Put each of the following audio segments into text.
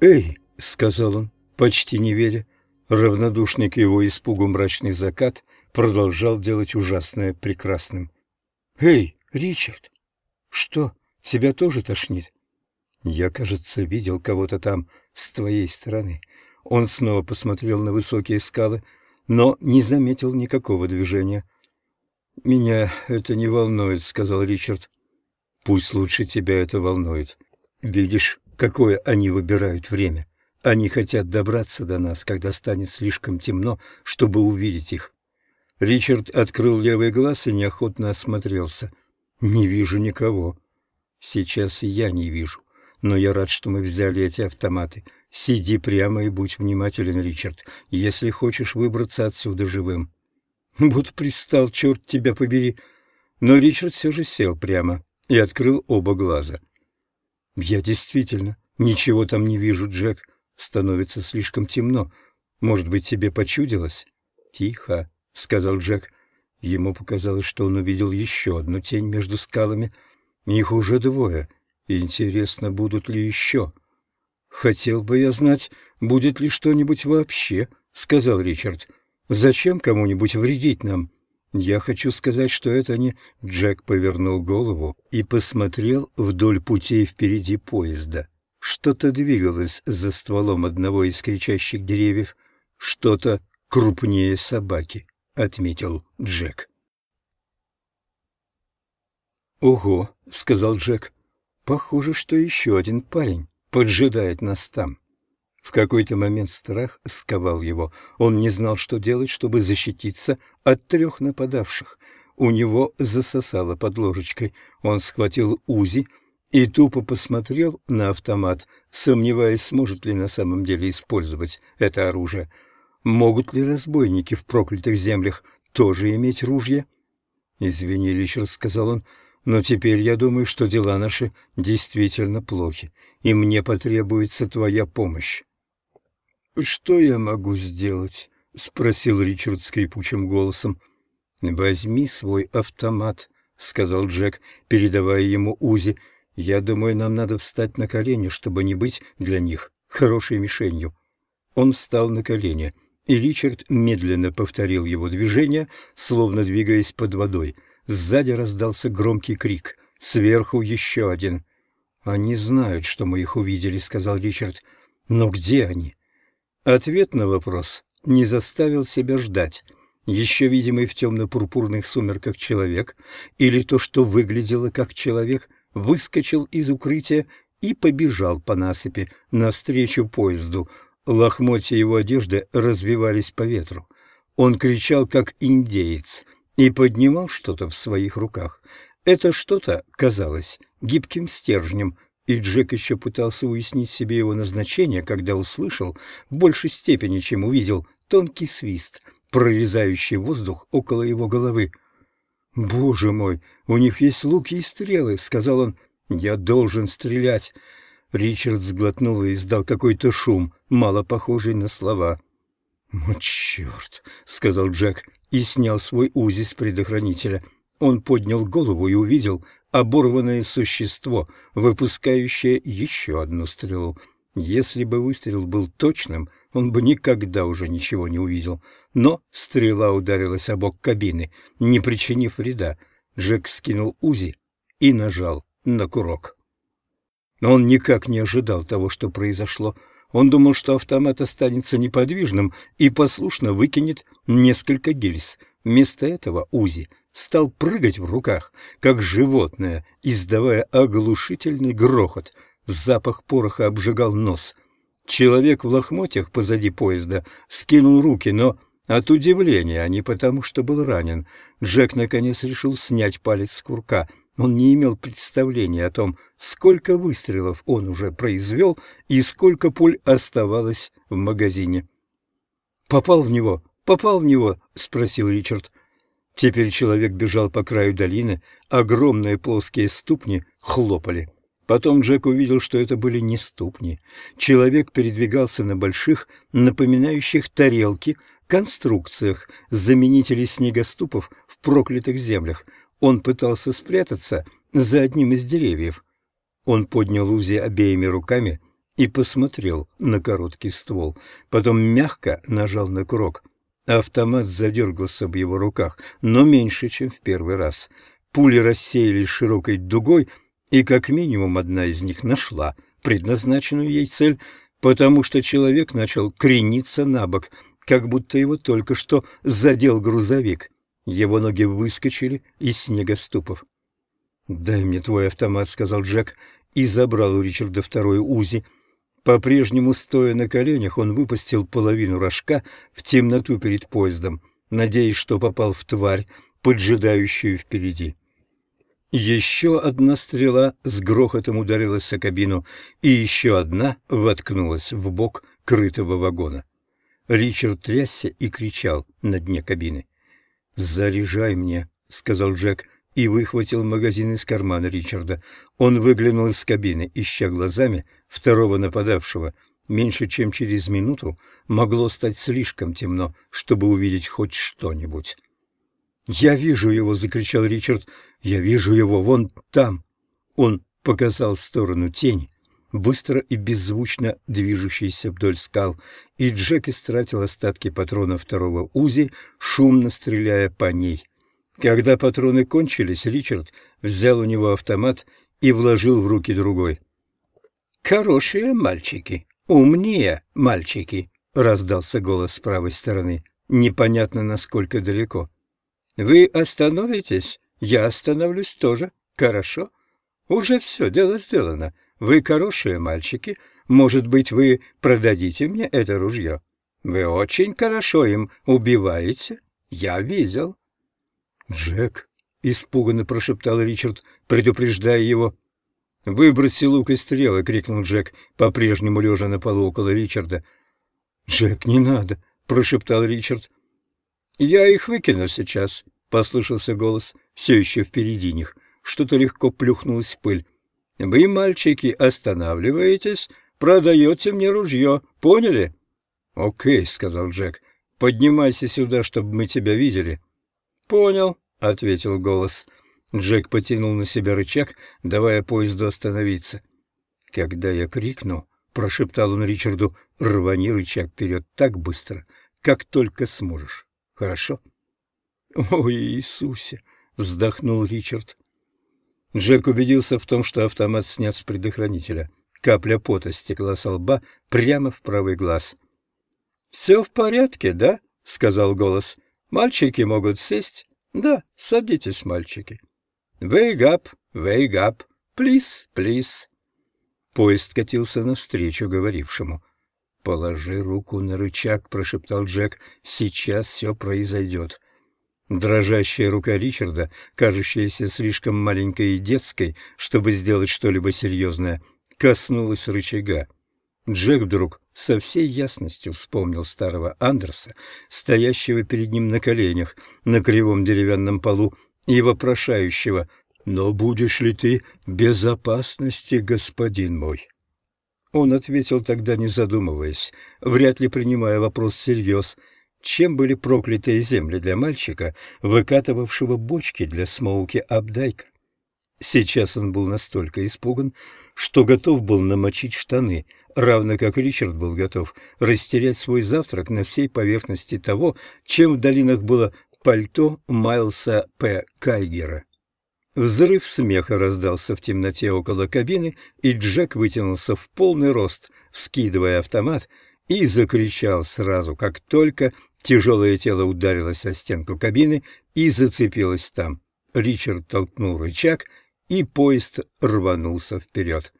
«Эй!» — сказал он, почти не веря. Равнодушный к его испугу мрачный закат продолжал делать ужасное прекрасным. «Эй, Ричард! Что, тебя тоже тошнит?» «Я, кажется, видел кого-то там с твоей стороны». Он снова посмотрел на высокие скалы, но не заметил никакого движения. «Меня это не волнует», — сказал Ричард. «Пусть лучше тебя это волнует. Видишь, какое они выбирают время. Они хотят добраться до нас, когда станет слишком темно, чтобы увидеть их». Ричард открыл левый глаз и неохотно осмотрелся. «Не вижу никого. Сейчас и я не вижу. Но я рад, что мы взяли эти автоматы. Сиди прямо и будь внимателен, Ричард, если хочешь выбраться отсюда живым. Вот пристал, черт тебя побери. Но Ричард все же сел прямо и открыл оба глаза. Я действительно ничего там не вижу, Джек. Становится слишком темно. Может быть, тебе почудилось? Тихо, сказал Джек. Ему показалось, что он увидел еще одну тень между скалами. Их уже двое. Интересно, будут ли еще? «Хотел бы я знать, будет ли что-нибудь вообще», — сказал Ричард. «Зачем кому-нибудь вредить нам?» «Я хочу сказать, что это не...» Джек повернул голову и посмотрел вдоль путей впереди поезда. Что-то двигалось за стволом одного из кричащих деревьев. Что-то крупнее собаки, — отметил Джек. «Ого», — сказал Джек, — «похоже, что еще один парень поджидает нас там. В какой-то момент страх сковал его. Он не знал, что делать, чтобы защититься от трех нападавших. У него засосало под ложечкой. Он схватил УЗИ и тупо посмотрел на автомат, сомневаясь, сможет ли на самом деле использовать это оружие. Могут ли разбойники в проклятых землях тоже иметь ружья? «Извини, Ричард», — сказал он, — но теперь я думаю, что дела наши действительно плохи, и мне потребуется твоя помощь. — Что я могу сделать? — спросил Ричард скрипучим голосом. — Возьми свой автомат, — сказал Джек, передавая ему Узи. — Я думаю, нам надо встать на колени, чтобы не быть для них хорошей мишенью. Он встал на колени, и Ричард медленно повторил его движение, словно двигаясь под водой — Сзади раздался громкий крик. Сверху еще один. «Они знают, что мы их увидели», — сказал Ричард. «Но где они?» Ответ на вопрос не заставил себя ждать. Еще видимый в темно-пурпурных сумерках человек, или то, что выглядело как человек, выскочил из укрытия и побежал по насыпи навстречу поезду. Лохмотья его одежды развивались по ветру. Он кричал, как индеец — и поднимал что-то в своих руках. Это что-то казалось гибким стержнем, и Джек еще пытался уяснить себе его назначение, когда услышал, в большей степени, чем увидел, тонкий свист, прорезающий воздух около его головы. «Боже мой, у них есть луки и стрелы», — сказал он. «Я должен стрелять». Ричард сглотнул и издал какой-то шум, мало похожий на слова. «О, черт!» — сказал Джек и снял свой узи с предохранителя. Он поднял голову и увидел оборванное существо, выпускающее еще одну стрелу. Если бы выстрел был точным, он бы никогда уже ничего не увидел. Но стрела ударилась о бок кабины, не причинив вреда. Джек скинул УЗИ и нажал на курок. Но он никак не ожидал того, что произошло. Он думал, что автомат останется неподвижным и послушно выкинет несколько гильз. Вместо этого Узи стал прыгать в руках, как животное, издавая оглушительный грохот. Запах пороха обжигал нос. Человек в лохмотьях позади поезда скинул руки, но от удивления, а не потому, что был ранен. Джек наконец решил снять палец с курка — он не имел представления о том, сколько выстрелов он уже произвел и сколько пуль оставалось в магазине. «Попал в него? Попал в него?» — спросил Ричард. Теперь человек бежал по краю долины, огромные плоские ступни хлопали. Потом Джек увидел, что это были не ступни. Человек передвигался на больших, напоминающих тарелки, конструкциях, заменителей снегоступов в проклятых землях — он пытался спрятаться за одним из деревьев. Он поднял Узи обеими руками и посмотрел на короткий ствол. Потом мягко нажал на курок. Автомат задергался в его руках, но меньше, чем в первый раз. Пули рассеялись широкой дугой, и как минимум одна из них нашла предназначенную ей цель, потому что человек начал крениться на бок, как будто его только что задел грузовик. Его ноги выскочили из снегоступов. «Дай мне твой автомат», — сказал Джек, и забрал у Ричарда второй УЗИ. По-прежнему, стоя на коленях, он выпустил половину рожка в темноту перед поездом, надеясь, что попал в тварь, поджидающую впереди. Еще одна стрела с грохотом ударилась о кабину, и еще одна воткнулась в бок крытого вагона. Ричард трясся и кричал на дне кабины. «Заряжай мне», — сказал Джек, и выхватил магазин из кармана Ричарда. Он выглянул из кабины, ища глазами второго нападавшего. Меньше чем через минуту могло стать слишком темно, чтобы увидеть хоть что-нибудь. «Я вижу его!» — закричал Ричард. «Я вижу его вон там!» Он показал в сторону тени, быстро и беззвучно движущейся вдоль скал, и Джек истратил остатки патрона второго УЗИ, шумно стреляя по ней. Когда патроны кончились, Ричард взял у него автомат и вложил в руки другой. «Хорошие мальчики, умнее мальчики!» — раздался голос с правой стороны, непонятно насколько далеко. Вы остановитесь, я остановлюсь тоже. Хорошо? Уже все, дело сделано. Вы хорошие мальчики. Может быть, вы продадите мне это ружье? Вы очень хорошо им убиваете. Я видел. Джек, испуганно прошептал Ричард, предупреждая его. «Выброси лук и стрелы!» — крикнул Джек, по-прежнему лежа на полу около Ричарда. «Джек, не надо!» — прошептал Ричард. «Я их выкину сейчас», — послышался голос, все еще впереди них. Что-то легко плюхнулось в пыль. «Вы, мальчики, останавливаетесь, продаете мне ружье, поняли?» «Окей», — сказал Джек. «Поднимайся сюда, чтобы мы тебя видели». «Понял», — ответил голос. Джек потянул на себя рычаг, давая поезду остановиться. «Когда я крикну», — прошептал он Ричарду, — «рвани рычаг вперед так быстро, как только сможешь». Хорошо? Ой, Иисусе! Вздохнул Ричард. Джек убедился в том, что автомат снят с предохранителя. Капля пота стекла со лба прямо в правый глаз. «Все в порядке, да?» — сказал голос. «Мальчики могут сесть?» «Да, садитесь, мальчики». «Wake up, wake up, please, please». Поезд катился навстречу говорившему. «Положи руку на рычаг», — прошептал Джек. «Сейчас все произойдет». Дрожащая рука Ричарда, кажущаяся слишком маленькой и детской, чтобы сделать что-либо серьезное, коснулась рычага. Джек вдруг со всей ясностью вспомнил старого Андерса, стоящего перед ним на коленях на кривом деревянном полу и вопрошающего «Но будешь ли ты безопасности, господин мой?» Он ответил тогда, не задумываясь, вряд ли принимая вопрос всерьез, чем были проклятые земли для мальчика, выкатывавшего бочки для Смоуки Абдайка. Сейчас он был настолько испуган, что готов был намочить штаны, равно как Ричард был готов растерять свой завтрак на всей поверхности того, чем в долинах было пальто Майлса П. Кайгера. Взрыв смеха раздался в темноте около кабины, и Джек вытянулся в полный рост, вскидывая автомат, и закричал сразу, как только тяжелое тело ударилось о стенку кабины и зацепилось там. Ричард толкнул рычаг, и поезд рванулся вперед.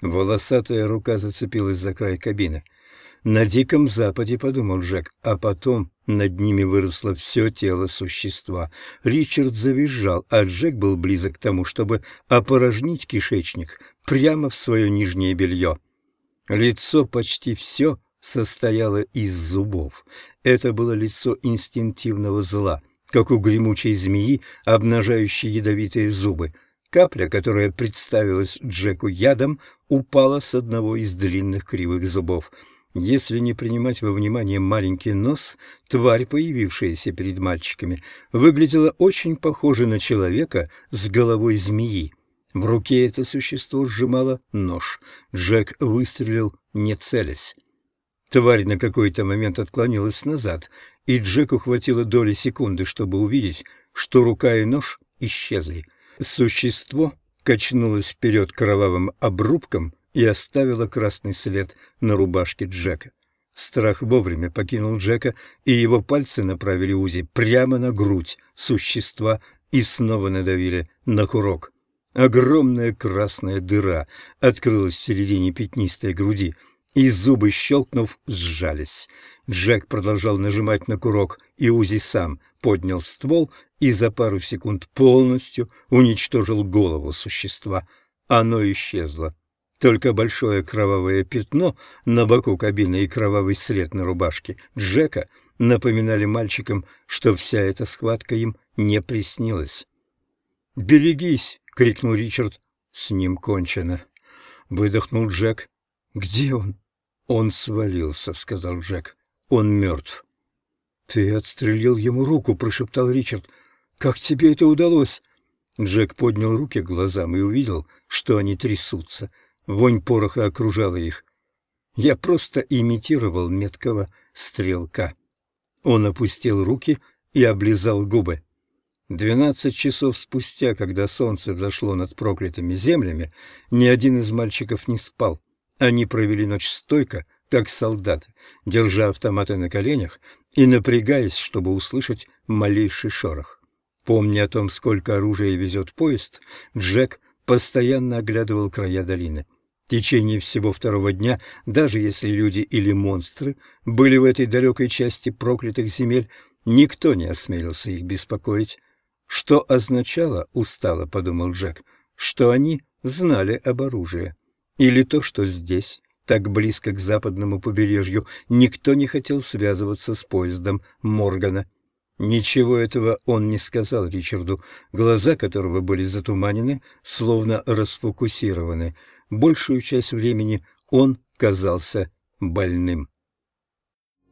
Волосатая рука зацепилась за край кабины — на Диком Западе, — подумал Джек, а потом над ними выросло все тело существа. Ричард завизжал, а Джек был близок к тому, чтобы опорожнить кишечник прямо в свое нижнее белье. Лицо почти все состояло из зубов. Это было лицо инстинктивного зла, как у гремучей змеи, обнажающей ядовитые зубы. Капля, которая представилась Джеку ядом, упала с одного из длинных кривых зубов — если не принимать во внимание маленький нос, тварь, появившаяся перед мальчиками, выглядела очень похоже на человека с головой змеи. В руке это существо сжимало нож. Джек выстрелил, не целясь. Тварь на какой-то момент отклонилась назад, и Джеку хватило доли секунды, чтобы увидеть, что рука и нож исчезли. Существо качнулось вперед кровавым обрубком и оставило красный след на рубашке Джека. Страх вовремя покинул Джека, и его пальцы направили Узи прямо на грудь существа и снова надавили на курок. Огромная красная дыра открылась в середине пятнистой груди, и зубы, щелкнув, сжались. Джек продолжал нажимать на курок, и Узи сам поднял ствол и за пару секунд полностью уничтожил голову существа. Оно исчезло. Только большое кровавое пятно на боку кабины и кровавый след на рубашке Джека напоминали мальчикам, что вся эта схватка им не приснилась. «Берегись!» — крикнул Ричард. «С ним кончено!» — выдохнул Джек. «Где он?» «Он свалился», — сказал Джек. «Он мертв». «Ты отстрелил ему руку», — прошептал Ричард. «Как тебе это удалось?» Джек поднял руки к глазам и увидел, что они трясутся. Вонь пороха окружала их. Я просто имитировал меткого стрелка. Он опустил руки и облизал губы. Двенадцать часов спустя, когда солнце взошло над проклятыми землями, ни один из мальчиков не спал. Они провели ночь стойко, как солдаты, держа автоматы на коленях и напрягаясь, чтобы услышать малейший шорох. Помня о том, сколько оружия везет поезд, Джек постоянно оглядывал края долины. В течение всего второго дня, даже если люди или монстры были в этой далекой части проклятых земель, никто не осмелился их беспокоить. Что означало, устало подумал Джек, что они знали об оружии. Или то, что здесь, так близко к западному побережью, никто не хотел связываться с поездом Моргана. Ничего этого он не сказал Ричарду, глаза которого были затуманены, словно расфокусированы. Большую часть времени он казался больным.